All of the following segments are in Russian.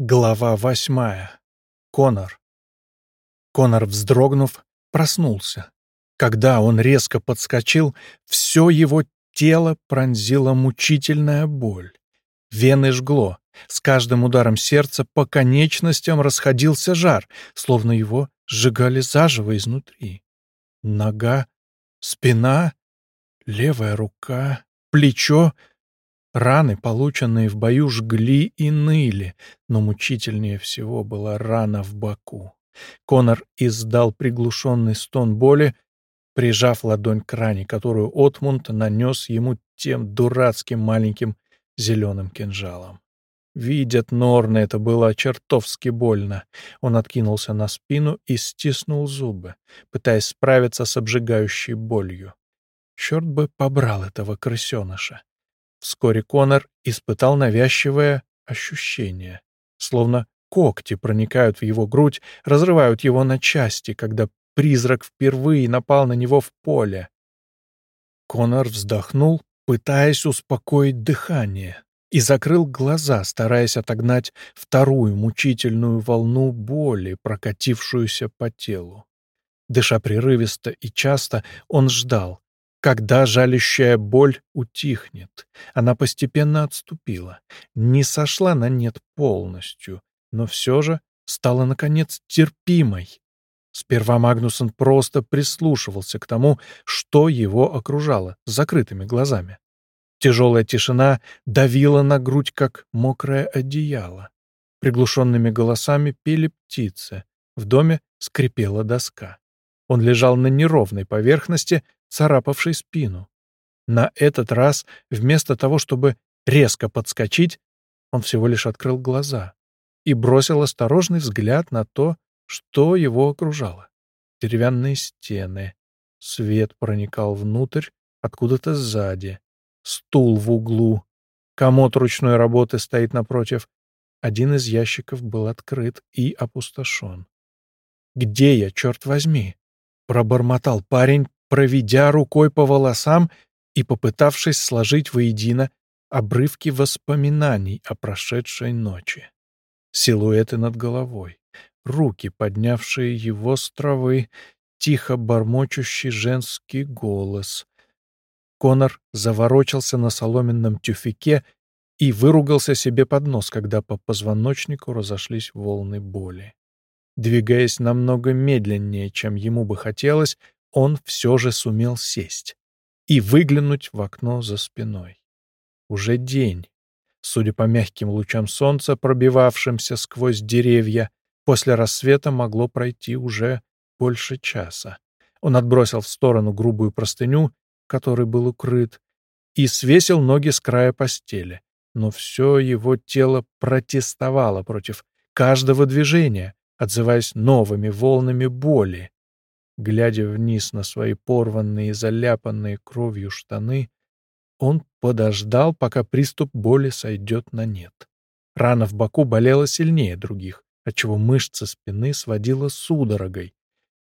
Глава восьмая. Конор. Конор, вздрогнув, проснулся. Когда он резко подскочил, все его тело пронзила мучительная боль. Вены жгло. С каждым ударом сердца по конечностям расходился жар, словно его сжигали заживо изнутри. Нога, спина, левая рука, плечо Раны, полученные в бою, жгли и ныли, но мучительнее всего была рана в боку. Конор издал приглушенный стон боли, прижав ладонь к ране, которую Отмунд нанес ему тем дурацким маленьким зеленым кинжалом. Видят Норны, это было чертовски больно. Он откинулся на спину и стиснул зубы, пытаясь справиться с обжигающей болью. Черт бы побрал этого крысеныша. Вскоре Конор испытал навязчивое ощущение, словно когти проникают в его грудь, разрывают его на части, когда призрак впервые напал на него в поле. Конор вздохнул, пытаясь успокоить дыхание, и закрыл глаза, стараясь отогнать вторую мучительную волну боли, прокатившуюся по телу. Дыша прерывисто и часто, он ждал, когда жалящая боль утихнет, она постепенно отступила, не сошла на нет полностью, но все же стала, наконец, терпимой. Сперва Магнусон просто прислушивался к тому, что его окружало, с закрытыми глазами. Тяжелая тишина давила на грудь, как мокрое одеяло. Приглушенными голосами пели птицы. В доме скрипела доска. Он лежал на неровной поверхности, царапавшей спину. На этот раз, вместо того, чтобы резко подскочить, он всего лишь открыл глаза и бросил осторожный взгляд на то, что его окружало. Деревянные стены. Свет проникал внутрь, откуда-то сзади. Стул в углу. Комод ручной работы стоит напротив. Один из ящиков был открыт и опустошен. «Где я, черт возьми?» — пробормотал парень, проведя рукой по волосам и попытавшись сложить воедино обрывки воспоминаний о прошедшей ночи. Силуэты над головой, руки, поднявшие его с травы, тихо бормочущий женский голос. Конор заворочился на соломенном тюфике и выругался себе под нос, когда по позвоночнику разошлись волны боли. Двигаясь намного медленнее, чем ему бы хотелось, он все же сумел сесть и выглянуть в окно за спиной. Уже день. Судя по мягким лучам солнца, пробивавшимся сквозь деревья, после рассвета могло пройти уже больше часа. Он отбросил в сторону грубую простыню, которой был укрыт, и свесил ноги с края постели. Но все его тело протестовало против каждого движения, отзываясь новыми волнами боли. Глядя вниз на свои порванные, заляпанные кровью штаны, он подождал, пока приступ боли сойдет на нет. Рана в боку болела сильнее других, отчего мышцы спины сводила судорогой.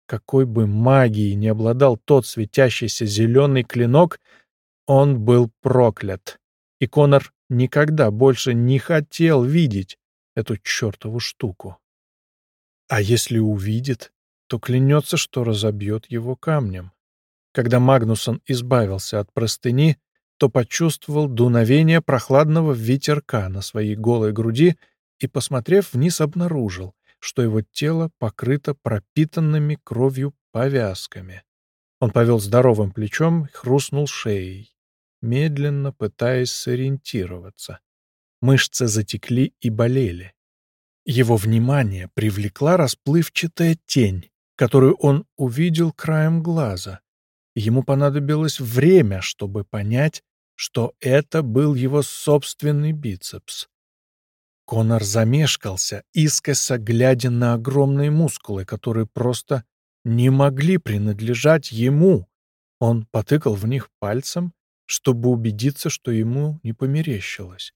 Какой бы магией не обладал тот светящийся зеленый клинок, он был проклят. И Конор никогда больше не хотел видеть эту чертову штуку. А если увидит, то клянется, что разобьет его камнем. Когда Магнусон избавился от простыни, то почувствовал дуновение прохладного ветерка на своей голой груди и, посмотрев вниз, обнаружил, что его тело покрыто пропитанными кровью повязками. Он повел здоровым плечом хрустнул шеей, медленно пытаясь сориентироваться. Мышцы затекли и болели. Его внимание привлекла расплывчатая тень, которую он увидел краем глаза. Ему понадобилось время, чтобы понять, что это был его собственный бицепс. Конор замешкался, искоса глядя на огромные мускулы, которые просто не могли принадлежать ему. Он потыкал в них пальцем, чтобы убедиться, что ему не померещилось.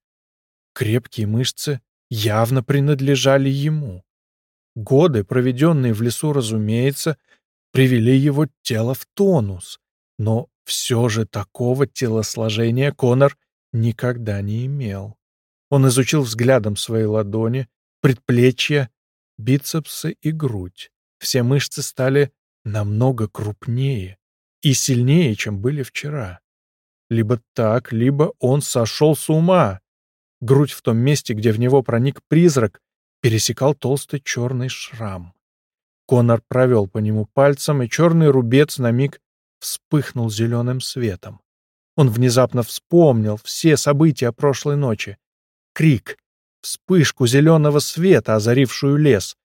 Крепкие мышцы явно принадлежали ему. Годы, проведенные в лесу, разумеется, привели его тело в тонус, но все же такого телосложения Конор никогда не имел. Он изучил взглядом свои ладони, предплечья, бицепсы и грудь. Все мышцы стали намного крупнее и сильнее, чем были вчера. Либо так, либо он сошел с ума. Грудь в том месте, где в него проник призрак, пересекал толстый черный шрам. Конор провел по нему пальцем, и черный рубец на миг вспыхнул зеленым светом. Он внезапно вспомнил все события прошлой ночи. Крик, вспышку зеленого света, озарившую лес,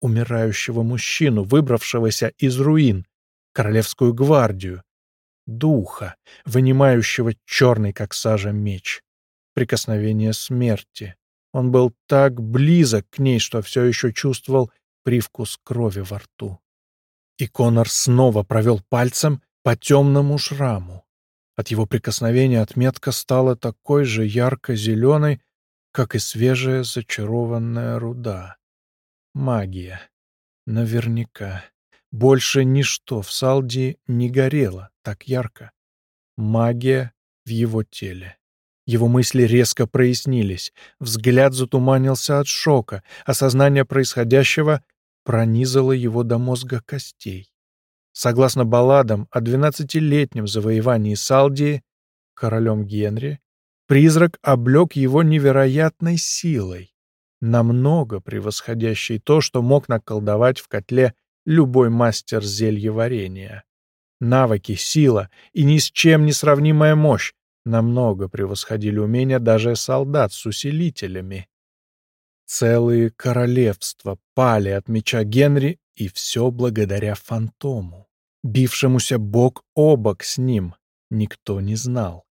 умирающего мужчину, выбравшегося из руин, королевскую гвардию, духа, вынимающего черный, как сажа, меч, прикосновение смерти. Он был так близок к ней, что все еще чувствовал привкус крови во рту. И Конор снова провел пальцем по темному шраму. От его прикосновения отметка стала такой же ярко-зеленой, как и свежая зачарованная руда. Магия. Наверняка. Больше ничто в Салди не горело так ярко. Магия в его теле. Его мысли резко прояснились, взгляд затуманился от шока, осознание происходящего пронизало его до мозга костей. Согласно балладам о двенадцатилетнем завоевании Салдии королем Генри, призрак облег его невероятной силой, намного превосходящей то, что мог наколдовать в котле любой мастер зельеварения. Навыки, сила и ни с чем не сравнимая мощь намного превосходили умения даже солдат с усилителями. Целые королевства пали от меча Генри, и все благодаря фантому, бившемуся бок о бок с ним. Никто не знал,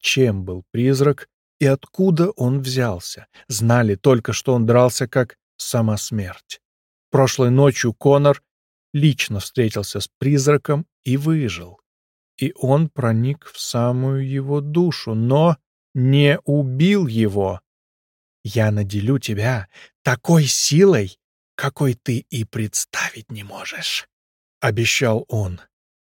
чем был призрак и откуда он взялся. Знали только, что он дрался как сама смерть. Прошлой ночью Конор лично встретился с призраком и выжил и он проник в самую его душу, но не убил его. «Я наделю тебя такой силой, какой ты и представить не можешь», — обещал он.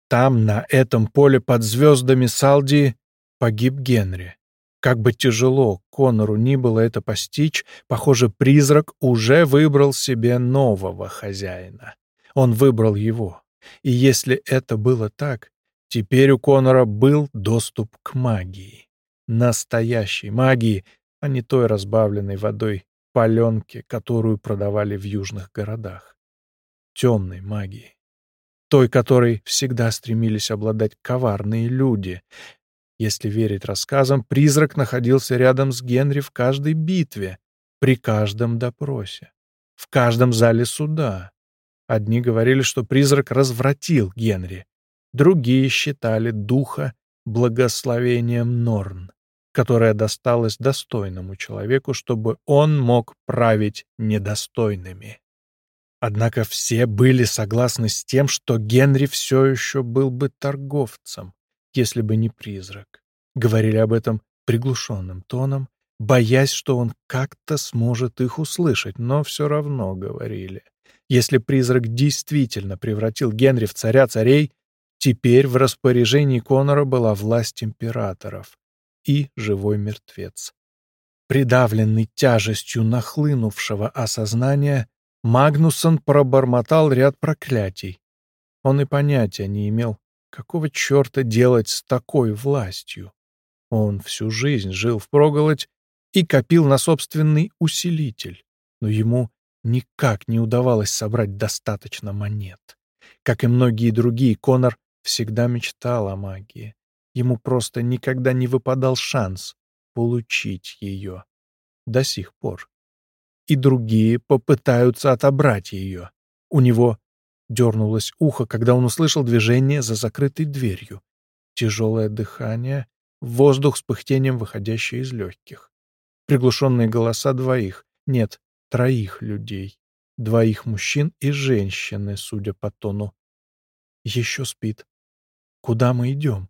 Там, на этом поле под звездами Салди, погиб Генри. Как бы тяжело Конору ни было это постичь, похоже, призрак уже выбрал себе нового хозяина. Он выбрал его. И если это было так, Теперь у Конора был доступ к магии. Настоящей магии, а не той разбавленной водой паленки, которую продавали в южных городах. Темной магии. Той, которой всегда стремились обладать коварные люди. Если верить рассказам, призрак находился рядом с Генри в каждой битве, при каждом допросе, в каждом зале суда. Одни говорили, что призрак развратил Генри, Другие считали духа благословением Норн, которое досталось достойному человеку, чтобы он мог править недостойными. Однако все были согласны с тем, что Генри все еще был бы торговцем, если бы не призрак. Говорили об этом приглушенным тоном, боясь, что он как-то сможет их услышать, но все равно говорили. Если призрак действительно превратил Генри в царя царей, Теперь в распоряжении Конора была власть императоров и живой мертвец. Придавленный тяжестью нахлынувшего осознания, Магнусон пробормотал ряд проклятий. Он и понятия не имел, какого черта делать с такой властью. Он всю жизнь жил впроголодь и копил на собственный усилитель, но ему никак не удавалось собрать достаточно монет. Как и многие другие, Конор всегда мечтал о магии. Ему просто никогда не выпадал шанс получить ее. До сих пор. И другие попытаются отобрать ее. У него дернулось ухо, когда он услышал движение за закрытой дверью. Тяжелое дыхание, воздух с пыхтением, выходящий из легких. Приглушенные голоса двоих, нет, троих людей. Двоих мужчин и женщины, судя по тону. Еще спит. Куда мы идем?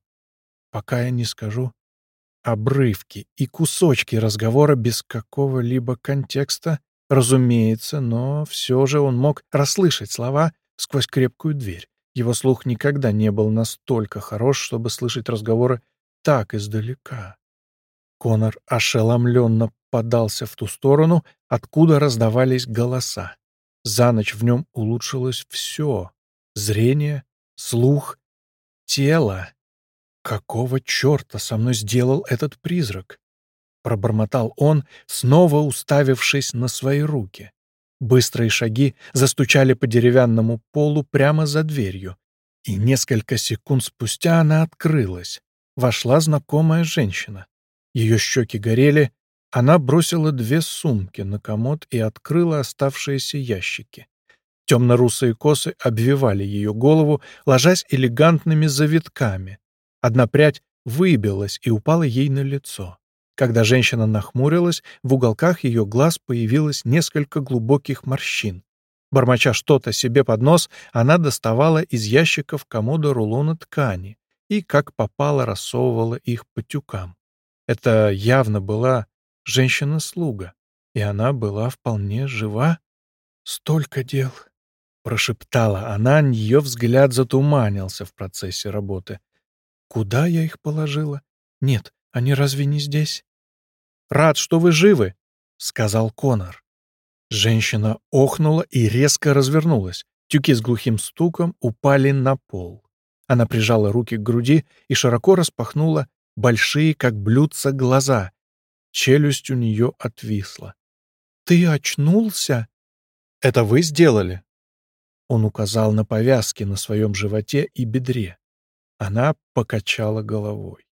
Пока я не скажу. Обрывки и кусочки разговора без какого-либо контекста, разумеется, но все же он мог расслышать слова сквозь крепкую дверь. Его слух никогда не был настолько хорош, чтобы слышать разговоры так издалека. Конор ошеломленно подался в ту сторону, откуда раздавались голоса. За ночь в нем улучшилось все — зрение, слух, тело. Какого черта со мной сделал этот призрак? Пробормотал он, снова уставившись на свои руки. Быстрые шаги застучали по деревянному полу прямо за дверью, и несколько секунд спустя она открылась. Вошла знакомая женщина. Ее щеки горели, она бросила две сумки на комод и открыла оставшиеся ящики. Темно-русые косы обвивали ее голову, ложась элегантными завитками. Одна прядь выбилась и упала ей на лицо. Когда женщина нахмурилась, в уголках ее глаз появилось несколько глубоких морщин. Бормоча что-то себе под нос, она доставала из ящиков комода рулоны ткани и, как попало, рассовывала их по тюкам. Это явно была женщина-слуга, и она была вполне жива. «Столько дел!» — прошептала она, ее взгляд затуманился в процессе работы. «Куда я их положила? Нет, они разве не здесь?» «Рад, что вы живы!» — сказал Конор. Женщина охнула и резко развернулась. Тюки с глухим стуком упали на пол. Она прижала руки к груди и широко распахнула большие, как блюдца, глаза. Челюсть у нее отвисла. «Ты очнулся?» «Это вы сделали?» Он указал на повязки на своем животе и бедре. Она покачала головой.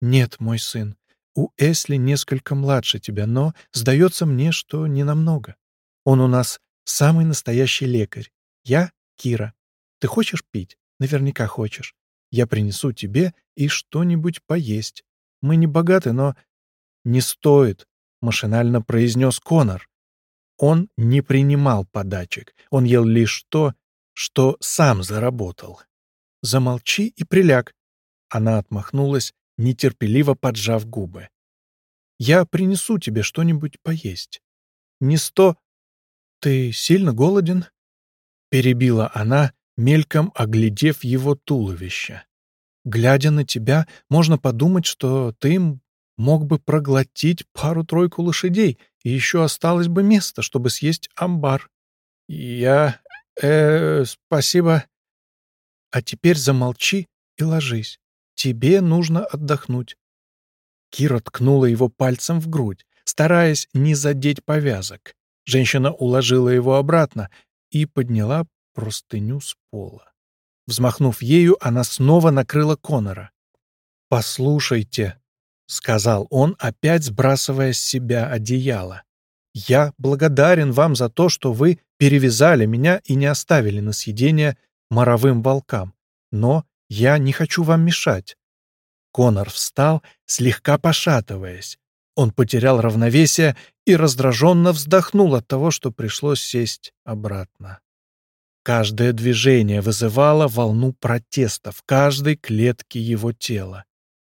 «Нет, мой сын, у Эсли несколько младше тебя, но сдается мне, что не намного. Он у нас самый настоящий лекарь. Я — Кира. Ты хочешь пить? Наверняка хочешь. Я принесу тебе и что-нибудь поесть. Мы не богаты, но «Не стоит», — машинально произнес Конор. Он не принимал подачек, он ел лишь то, что сам заработал. «Замолчи и приляг». Она отмахнулась, нетерпеливо поджав губы. «Я принесу тебе что-нибудь поесть. Не сто...» «Ты сильно голоден?» Перебила она, мельком оглядев его туловище. «Глядя на тебя, можно подумать, что ты мог бы проглотить пару-тройку лошадей, и еще осталось бы место, чтобы съесть амбар. Я... э... спасибо. А теперь замолчи и ложись. Тебе нужно отдохнуть. Кира ткнула его пальцем в грудь, стараясь не задеть повязок. Женщина уложила его обратно и подняла простыню с пола. Взмахнув ею, она снова накрыла Конора. «Послушайте», — сказал он, опять сбрасывая с себя одеяло. «Я благодарен вам за то, что вы перевязали меня и не оставили на съедение моровым волкам. Но я не хочу вам мешать». Конор встал, слегка пошатываясь. Он потерял равновесие и раздраженно вздохнул от того, что пришлось сесть обратно. Каждое движение вызывало волну протеста в каждой клетке его тела.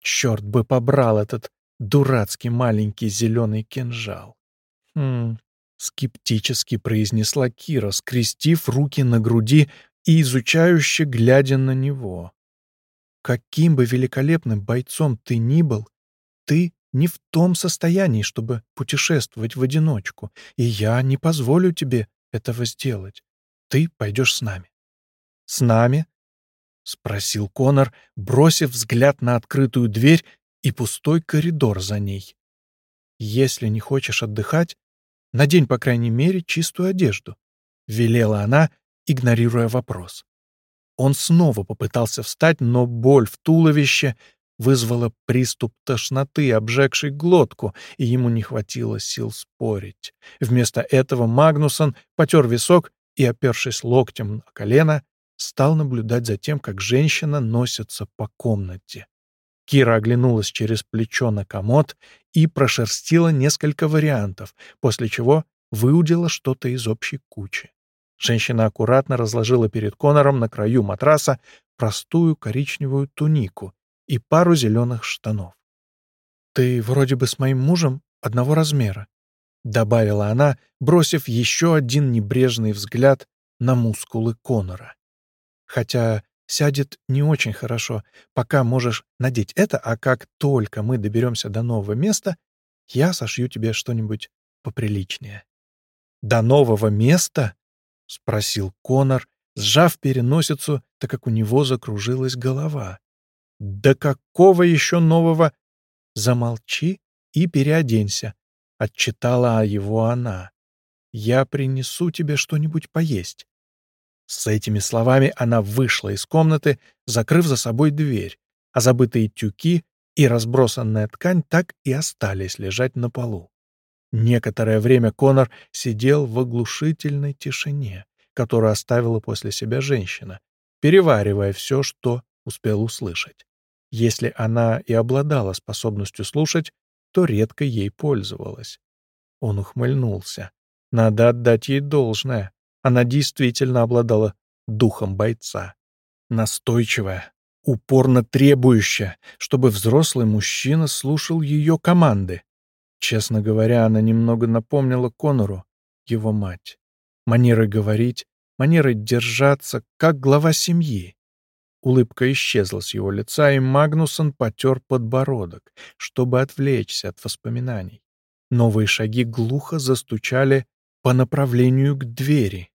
Черт бы побрал этот дурацкий маленький зеленый кинжал. Хм, скептически произнесла Кира, скрестив руки на груди и изучающе глядя на него. Каким бы великолепным бойцом ты ни был, ты не в том состоянии, чтобы путешествовать в одиночку, и я не позволю тебе этого сделать. Ты пойдешь с нами. С нами — спросил Конор, бросив взгляд на открытую дверь и пустой коридор за ней. «Если не хочешь отдыхать, надень, по крайней мере, чистую одежду», — велела она, игнорируя вопрос. Он снова попытался встать, но боль в туловище вызвала приступ тошноты, обжегший глотку, и ему не хватило сил спорить. Вместо этого Магнусон потер висок и, опершись локтем на колено, стал наблюдать за тем, как женщина носится по комнате. Кира оглянулась через плечо на комод и прошерстила несколько вариантов, после чего выудила что-то из общей кучи. Женщина аккуратно разложила перед Конором на краю матраса простую коричневую тунику и пару зеленых штанов. «Ты вроде бы с моим мужем одного размера», — добавила она, бросив еще один небрежный взгляд на мускулы Конора. Хотя сядет не очень хорошо. Пока можешь надеть это, а как только мы доберемся до нового места, я сошью тебе что-нибудь поприличнее». «До нового места?» — спросил Конор, сжав переносицу, так как у него закружилась голова. «Да какого еще нового?» «Замолчи и переоденься», — отчитала его она. «Я принесу тебе что-нибудь поесть». С этими словами она вышла из комнаты, закрыв за собой дверь, а забытые тюки и разбросанная ткань так и остались лежать на полу. Некоторое время Конор сидел в оглушительной тишине, которую оставила после себя женщина, переваривая все, что успел услышать. Если она и обладала способностью слушать, то редко ей пользовалась. Он ухмыльнулся. Надо отдать ей должное. Она действительно обладала духом бойца. Настойчивая, упорно требующая, чтобы взрослый мужчина слушал ее команды. Честно говоря, она немного напомнила Конору, его мать. Манерой говорить, манерой держаться, как глава семьи. Улыбка исчезла с его лица, и Магнусон потер подбородок, чтобы отвлечься от воспоминаний. Новые шаги глухо застучали по направлению к двери.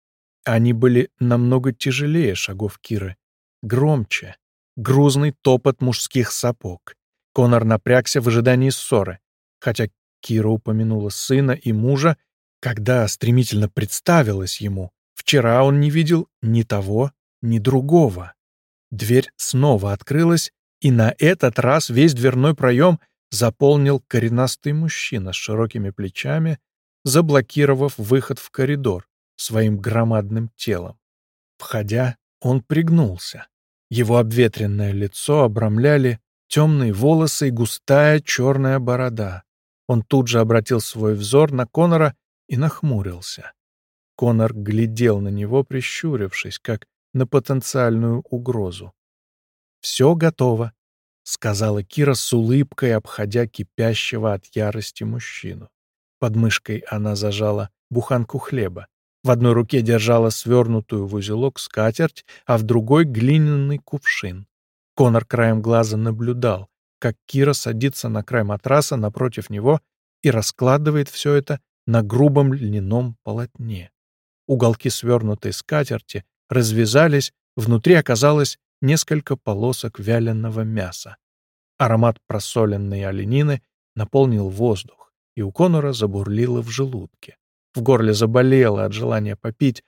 Они были намного тяжелее шагов Киры, громче, грузный топот мужских сапог. Конор напрягся в ожидании ссоры, хотя Кира упомянула сына и мужа, когда стремительно представилась ему. Вчера он не видел ни того, ни другого. Дверь снова открылась, и на этот раз весь дверной проем заполнил коренастый мужчина с широкими плечами, заблокировав выход в коридор своим громадным телом. Входя, он пригнулся. Его обветренное лицо обрамляли темные волосы и густая черная борода. Он тут же обратил свой взор на Конора и нахмурился. Конор глядел на него, прищурившись, как на потенциальную угрозу. «Все готово», — сказала Кира с улыбкой, обходя кипящего от ярости мужчину. Под мышкой она зажала буханку хлеба. В одной руке держала свернутую в узелок скатерть, а в другой — глиняный кувшин. Конор краем глаза наблюдал, как Кира садится на край матраса напротив него и раскладывает все это на грубом льняном полотне. Уголки свернутой скатерти развязались, внутри оказалось несколько полосок вяленого мяса. Аромат просоленной оленины наполнил воздух, и у Конора забурлило в желудке. В горле заболело от желания попить,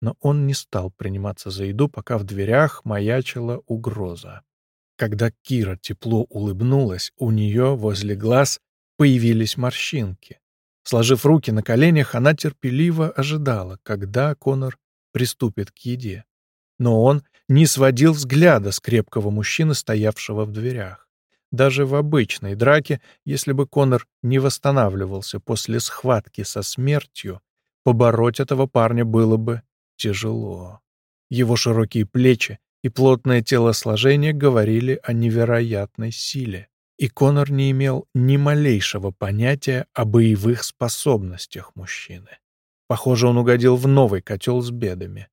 но он не стал приниматься за еду, пока в дверях маячила угроза. Когда Кира тепло улыбнулась, у нее возле глаз появились морщинки. Сложив руки на коленях, она терпеливо ожидала, когда Конор приступит к еде. Но он не сводил взгляда с крепкого мужчины, стоявшего в дверях. Даже в обычной драке, если бы Конор не восстанавливался после схватки со смертью, побороть этого парня было бы тяжело. Его широкие плечи и плотное телосложение говорили о невероятной силе, и Конор не имел ни малейшего понятия о боевых способностях мужчины. Похоже, он угодил в новый котел с бедами.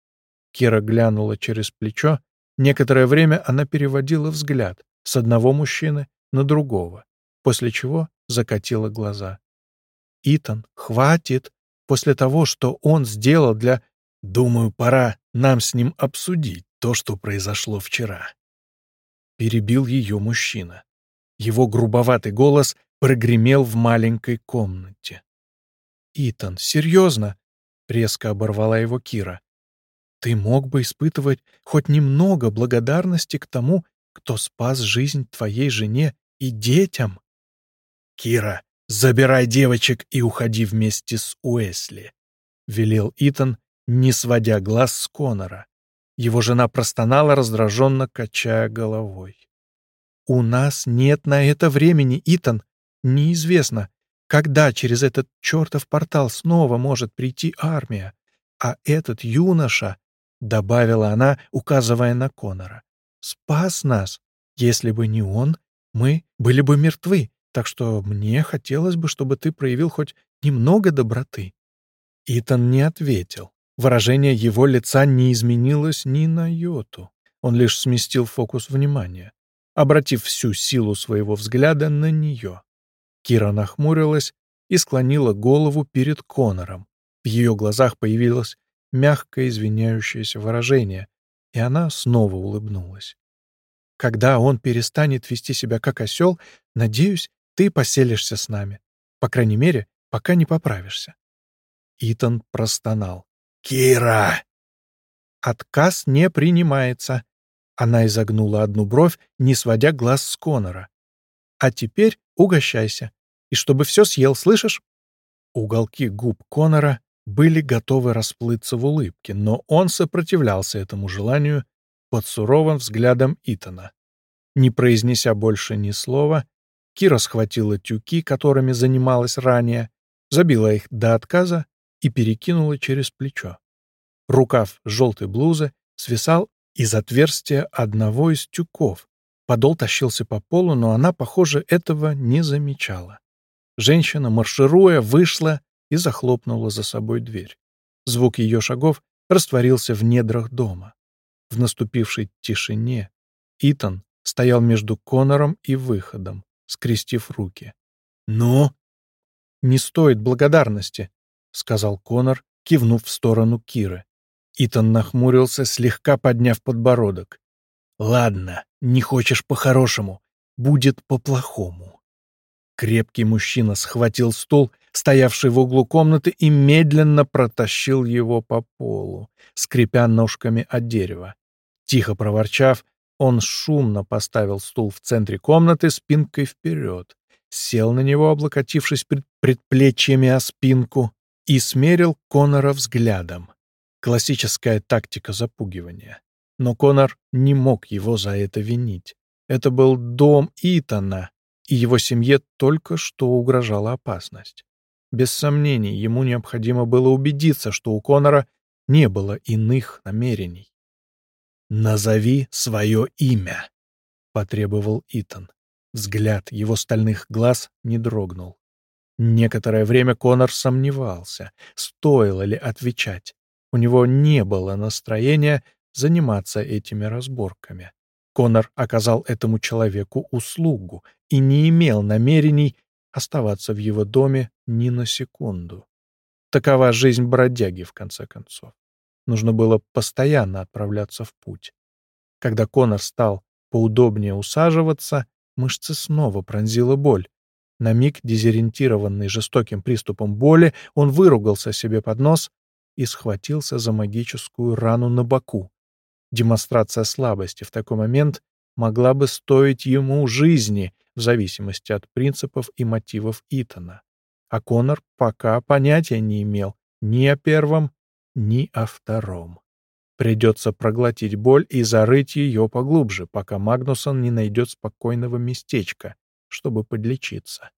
Кира глянула через плечо. Некоторое время она переводила взгляд с одного мужчины на другого, после чего закатила глаза. «Итан, хватит! После того, что он сделал для... Думаю, пора нам с ним обсудить то, что произошло вчера. Перебил ее мужчина. Его грубоватый голос прогремел в маленькой комнате. «Итан, серьезно?» — резко оборвала его Кира. «Ты мог бы испытывать хоть немного благодарности к тому, кто спас жизнь твоей жене и детям?» «Кира, забирай девочек и уходи вместе с Уэсли», — велел Итан, не сводя глаз с Конора. Его жена простонала, раздраженно качая головой. «У нас нет на это времени, Итан. Неизвестно, когда через этот чертов портал снова может прийти армия. А этот юноша, — добавила она, указывая на Конора, — спас нас. Если бы не он, мы были бы мертвы, так что мне хотелось бы, чтобы ты проявил хоть немного доброты». Итан не ответил. Выражение его лица не изменилось ни на йоту. Он лишь сместил фокус внимания, обратив всю силу своего взгляда на нее. Кира нахмурилась и склонила голову перед Конором. В ее глазах появилось мягкое извиняющееся выражение, и она снова улыбнулась. «Когда он перестанет вести себя как осел, надеюсь, ты поселишься с нами. По крайней мере, пока не поправишься». Итан простонал. «Кира!» «Отказ не принимается». Она изогнула одну бровь, не сводя глаз с Конора. «А теперь угощайся. И чтобы все съел, слышишь?» Уголки губ Конора были готовы расплыться в улыбке, но он сопротивлялся этому желанию под суровым взглядом Итана. Не произнеся больше ни слова, Кира схватила тюки, которыми занималась ранее, забила их до отказа и перекинула через плечо. Рукав желтой блузы свисал из отверстия одного из тюков. Подол тащился по полу, но она, похоже, этого не замечала. Женщина, маршируя, вышла и захлопнула за собой дверь. Звук ее шагов растворился в недрах дома. В наступившей тишине Итан стоял между Конором и выходом, скрестив руки. «Ну?» «Не стоит благодарности», — сказал Конор, кивнув в сторону Киры. Итан нахмурился, слегка подняв подбородок. «Ладно, не хочешь по-хорошему, будет по-плохому». Крепкий мужчина схватил стул, стоявший в углу комнаты, и медленно протащил его по полу, скрипя ножками от дерева. Тихо проворчав, он шумно поставил стул в центре комнаты спинкой вперед, сел на него, облокотившись предплечьями о спинку, и смерил Конора взглядом. Классическая тактика запугивания. Но Конор не мог его за это винить. Это был дом Итана, и его семье только что угрожала опасность. Без сомнений, ему необходимо было убедиться, что у Конора не было иных намерений. «Назови свое имя», — потребовал Итан. Взгляд его стальных глаз не дрогнул. Некоторое время Конор сомневался, стоило ли отвечать. У него не было настроения заниматься этими разборками. Конор оказал этому человеку услугу и не имел намерений оставаться в его доме ни на секунду. Такова жизнь бродяги, в конце концов. Нужно было постоянно отправляться в путь. Когда Конор стал поудобнее усаживаться, мышцы снова пронзила боль. На миг, дезориентированный жестоким приступом боли, он выругался себе под нос и схватился за магическую рану на боку. Демонстрация слабости в такой момент могла бы стоить ему жизни, в зависимости от принципов и мотивов Итана. А Конор пока понятия не имел ни о первом, ни о втором. Придется проглотить боль и зарыть ее поглубже, пока Магнусон не найдет спокойного местечка, чтобы подлечиться.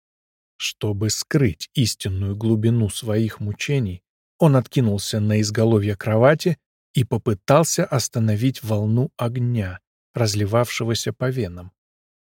Чтобы скрыть истинную глубину своих мучений, он откинулся на изголовье кровати и попытался остановить волну огня, разливавшегося по венам.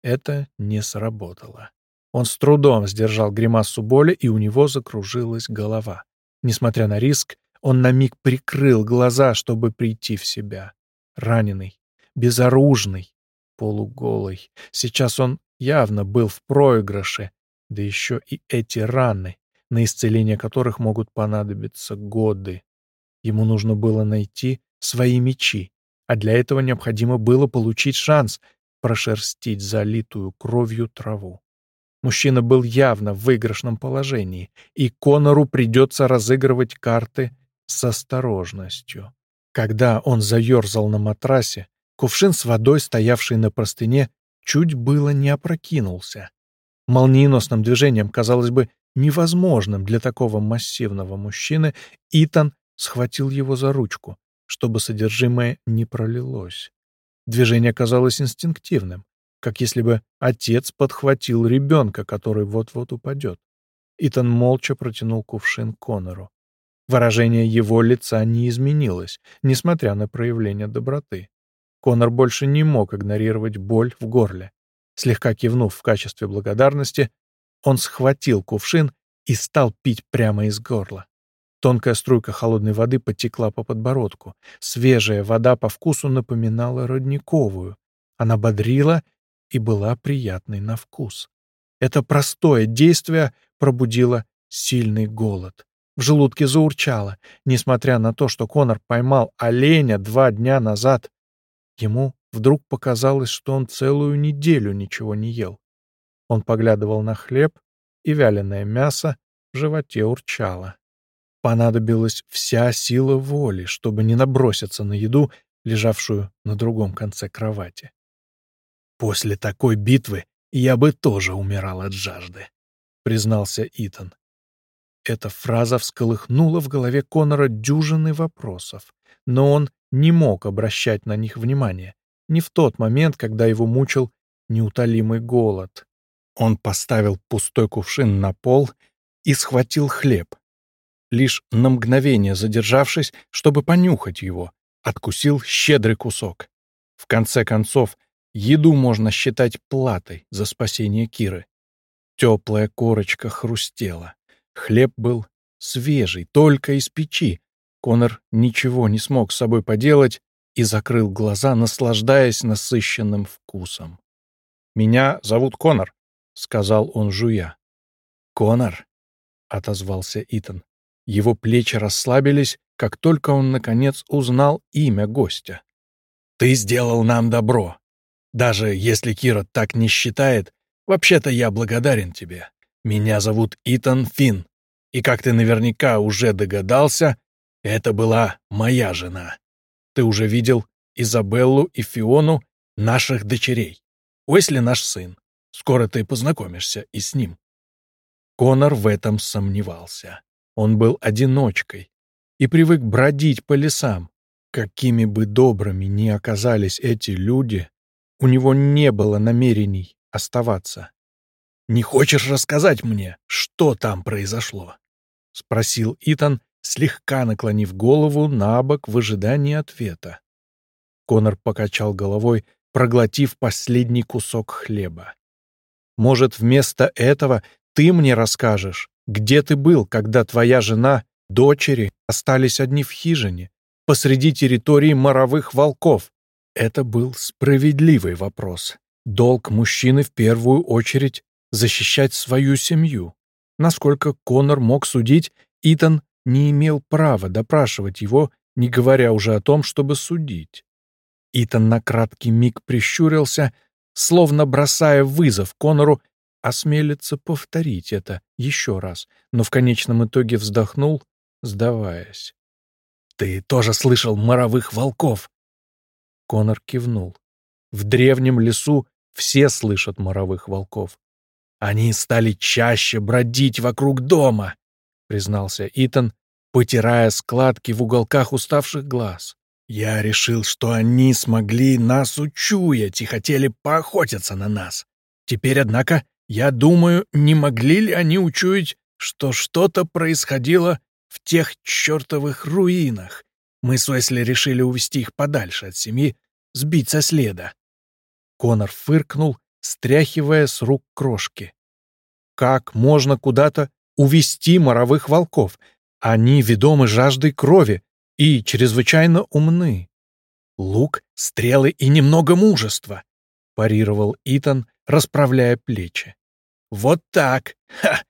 Это не сработало. Он с трудом сдержал гримасу боли, и у него закружилась голова. Несмотря на риск, он на миг прикрыл глаза, чтобы прийти в себя. Раненый, безоружный, полуголый. Сейчас он явно был в проигрыше, да еще и эти раны, на исцеление которых могут понадобиться годы. Ему нужно было найти свои мечи, а для этого необходимо было получить шанс прошерстить залитую кровью траву. Мужчина был явно в выигрышном положении, и Конору придется разыгрывать карты с осторожностью. Когда он заерзал на матрасе, кувшин с водой, стоявший на простыне, чуть было не опрокинулся. Молниеносным движением, казалось бы, невозможным для такого массивного мужчины, Итан схватил его за ручку, чтобы содержимое не пролилось. Движение казалось инстинктивным, как если бы отец подхватил ребенка, который вот-вот упадет. Итан молча протянул кувшин Конору. Выражение его лица не изменилось, несмотря на проявление доброты. Конор больше не мог игнорировать боль в горле. Слегка кивнув в качестве благодарности, он схватил кувшин и стал пить прямо из горла. Тонкая струйка холодной воды потекла по подбородку. Свежая вода по вкусу напоминала родниковую. Она бодрила и была приятной на вкус. Это простое действие пробудило сильный голод. В желудке заурчало, несмотря на то, что Конор поймал оленя два дня назад. Ему вдруг показалось, что он целую неделю ничего не ел. Он поглядывал на хлеб, и вяленое мясо в животе урчало. Понадобилась вся сила воли, чтобы не наброситься на еду, лежавшую на другом конце кровати. «После такой битвы я бы тоже умирал от жажды», — признался Итан. Эта фраза всколыхнула в голове Конора дюжины вопросов, но он не мог обращать на них внимания, не в тот момент, когда его мучил неутолимый голод. Он поставил пустой кувшин на пол и схватил хлеб. Лишь на мгновение задержавшись, чтобы понюхать его, откусил щедрый кусок. В конце концов, еду можно считать платой за спасение Киры. Теплая корочка хрустела. Хлеб был свежий, только из печи. Конор ничего не смог с собой поделать и закрыл глаза, наслаждаясь насыщенным вкусом. «Меня зовут Конор», — сказал он, жуя. «Конор», — отозвался Итан. Его плечи расслабились, как только он, наконец, узнал имя гостя. «Ты сделал нам добро. Даже если Кира так не считает, вообще-то я благодарен тебе. Меня зовут Итан Финн, и, как ты наверняка уже догадался, это была моя жена. Ты уже видел Изабеллу и Фиону, наших дочерей. Уэсли наш сын. Скоро ты познакомишься и с ним». Конор в этом сомневался. Он был одиночкой и привык бродить по лесам. Какими бы добрыми ни оказались эти люди, у него не было намерений оставаться. «Не хочешь рассказать мне, что там произошло?» — спросил Итан, слегка наклонив голову на бок в ожидании ответа. Конор покачал головой, проглотив последний кусок хлеба. «Может, вместо этого ты мне расскажешь, где ты был, когда твоя жена, дочери остались одни в хижине, посреди территории моровых волков?» Это был справедливый вопрос. Долг мужчины в первую очередь защищать свою семью. Насколько Конор мог судить, Итан не имел права допрашивать его, не говоря уже о том, чтобы судить. Итан на краткий миг прищурился, словно бросая вызов Конору, осмелиться повторить это еще раз, но в конечном итоге вздохнул, сдаваясь. «Ты тоже слышал моровых волков?» Конор кивнул. В древнем лесу все слышат моровых волков. Они стали чаще бродить вокруг дома, признался Итан, потирая складки в уголках уставших глаз. Я решил, что они смогли нас учуять и хотели поохотиться на нас. Теперь, однако, я думаю, не могли ли они учуять, что что-то происходило в тех чертовых руинах. Мы с Уэсли решили увести их подальше от семьи, сбить со следа. Конор фыркнул стряхивая с рук крошки. Как можно куда-то увести моровых волков? Они ведомы жаждой крови и чрезвычайно умны. Лук, стрелы и немного мужества, парировал Итан, расправляя плечи. Вот так! Ха!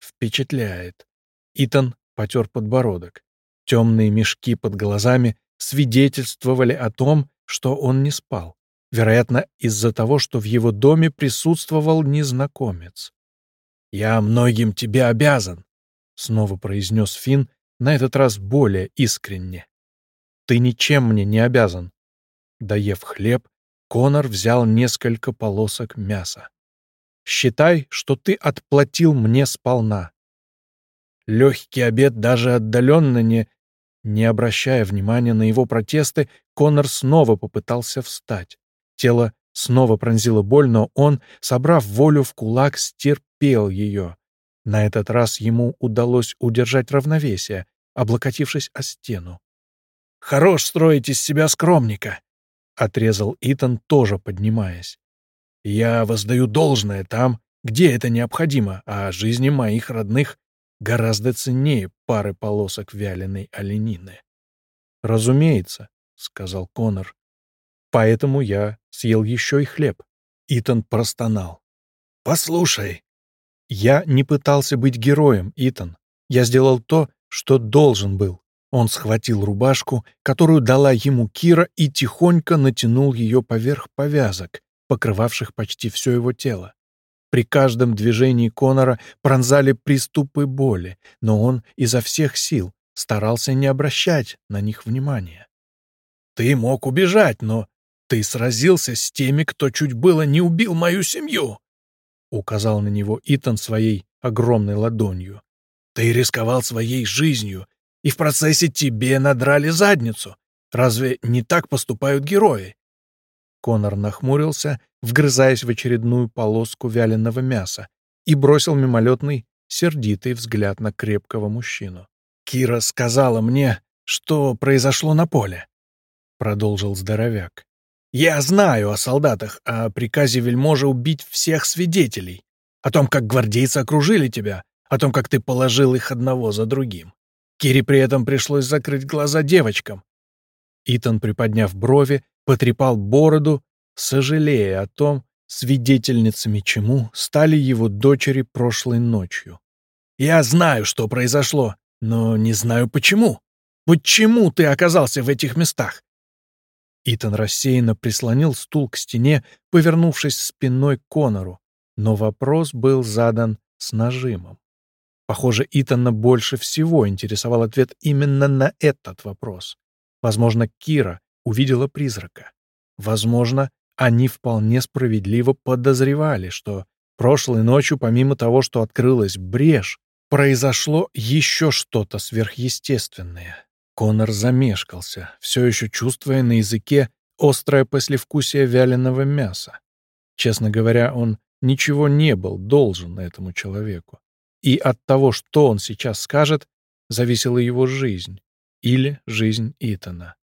Впечатляет. Итан потер подбородок. Темные мешки под глазами свидетельствовали о том, что он не спал вероятно, из-за того, что в его доме присутствовал незнакомец. «Я многим тебе обязан», — снова произнес Финн, на этот раз более искренне. «Ты ничем мне не обязан». Доев хлеб, Конор взял несколько полосок мяса. «Считай, что ты отплатил мне сполна». Легкий обед даже отдаленно не... Не обращая внимания на его протесты, Конор снова попытался встать. Тело снова пронзило боль, но он, собрав волю в кулак, стерпел ее. На этот раз ему удалось удержать равновесие, облокотившись о стену. «Хорош строить из себя скромника!» — отрезал Итан, тоже поднимаясь. «Я воздаю должное там, где это необходимо, а жизни моих родных гораздо ценнее пары полосок вяленой оленины. «Разумеется», — сказал Конор. «Поэтому я съел еще и хлеб». Итан простонал. «Послушай». «Я не пытался быть героем, Итан. Я сделал то, что должен был». Он схватил рубашку, которую дала ему Кира, и тихонько натянул ее поверх повязок, покрывавших почти все его тело. При каждом движении Конора пронзали приступы боли, но он изо всех сил старался не обращать на них внимания. «Ты мог убежать, но ты сразился с теми, кто чуть было не убил мою семью!» — указал на него Итан своей огромной ладонью. «Ты рисковал своей жизнью, и в процессе тебе надрали задницу. Разве не так поступают герои?» Конор нахмурился, вгрызаясь в очередную полоску вяленого мяса, и бросил мимолетный, сердитый взгляд на крепкого мужчину. «Кира сказала мне, что произошло на поле», — продолжил здоровяк. «Я знаю о солдатах, о приказе вельможа убить всех свидетелей, о том, как гвардейцы окружили тебя, о том, как ты положил их одного за другим. Кире при этом пришлось закрыть глаза девочкам». Итан, приподняв брови, потрепал бороду, сожалея о том, свидетельницами чему стали его дочери прошлой ночью. «Я знаю, что произошло, но не знаю почему. Почему ты оказался в этих местах?» Итан рассеянно прислонил стул к стене, повернувшись спиной к Конору, но вопрос был задан с нажимом. Похоже, Итана больше всего интересовал ответ именно на этот вопрос. Возможно, Кира увидела призрака. Возможно, они вполне справедливо подозревали, что прошлой ночью, помимо того, что открылась брешь, произошло еще что-то сверхъестественное. Конор замешкался, все еще чувствуя на языке острое послевкусие вяленого мяса. Честно говоря, он ничего не был должен этому человеку. И от того, что он сейчас скажет, зависела его жизнь или жизнь Итана.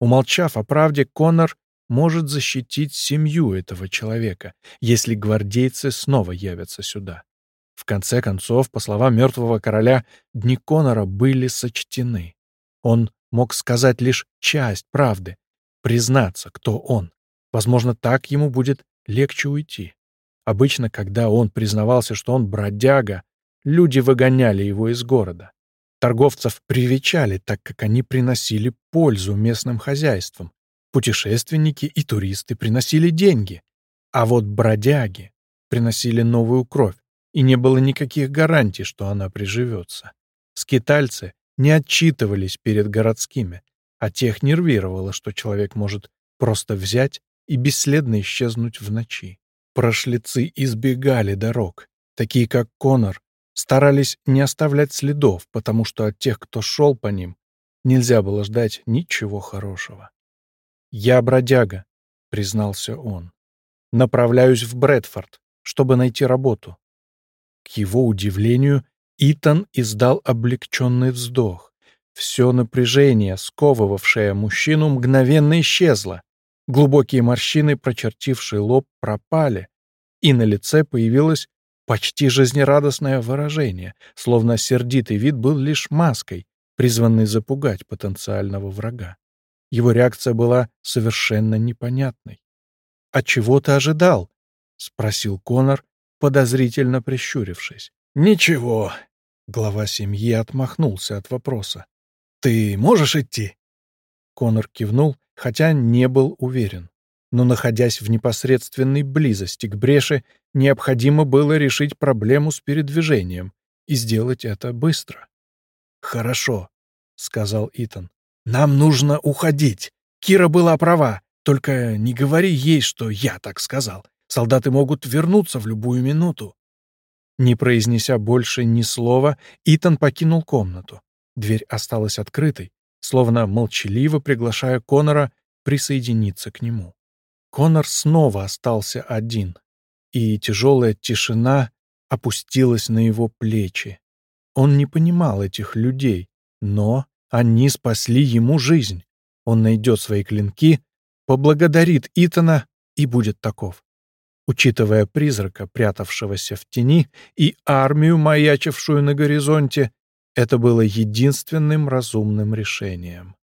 Умолчав о правде, Коннор может защитить семью этого человека, если гвардейцы снова явятся сюда. В конце концов, по словам мертвого короля, дни Коннора были сочтены. Он мог сказать лишь часть правды, признаться, кто он. Возможно, так ему будет легче уйти. Обычно, когда он признавался, что он бродяга, люди выгоняли его из города. Торговцев привечали, так как они приносили пользу местным хозяйствам. Путешественники и туристы приносили деньги. А вот бродяги приносили новую кровь, и не было никаких гарантий, что она приживется. Скитальцы не отчитывались перед городскими, а тех нервировало, что человек может просто взять и бесследно исчезнуть в ночи. Прошлецы избегали дорог, такие как Конор, старались не оставлять следов, потому что от тех, кто шел по ним, нельзя было ждать ничего хорошего. «Я бродяга», — признался он. «Направляюсь в Брэдфорд, чтобы найти работу». К его удивлению, Итан издал облегченный вздох. Все напряжение, сковывавшее мужчину, мгновенно исчезло. Глубокие морщины, прочертившие лоб, пропали, и на лице появилось почти жизнерадостное выражение, словно сердитый вид был лишь маской, призванной запугать потенциального врага. Его реакция была совершенно непонятной. «А чего ты ожидал?» — спросил Конор, подозрительно прищурившись. «Ничего», — глава семьи отмахнулся от вопроса. «Ты можешь идти?» Конор кивнул, хотя не был уверен но, находясь в непосредственной близости к бреши, необходимо было решить проблему с передвижением и сделать это быстро. «Хорошо», — сказал Итан. «Нам нужно уходить. Кира была права, только не говори ей, что я так сказал. Солдаты могут вернуться в любую минуту». Не произнеся больше ни слова, Итан покинул комнату. Дверь осталась открытой, словно молчаливо приглашая Конора присоединиться к нему. Конор снова остался один, и тяжелая тишина опустилась на его плечи. Он не понимал этих людей, но они спасли ему жизнь. Он найдет свои клинки, поблагодарит Итана и будет таков. Учитывая призрака, прятавшегося в тени, и армию, маячившую на горизонте, это было единственным разумным решением.